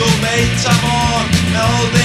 tuntuu meitsamoon. Me oltiin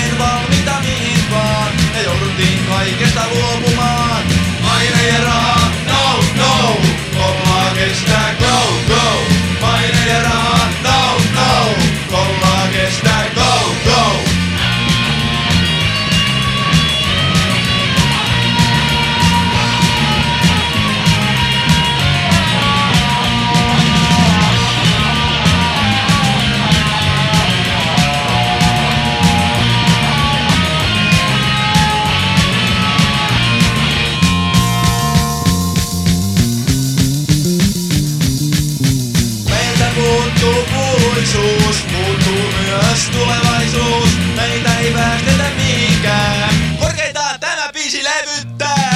turvalisuus, muutub myös tulevaisuus, näitä ei päästetä mihinkään. Korkeintaan tämä biisi levyttää.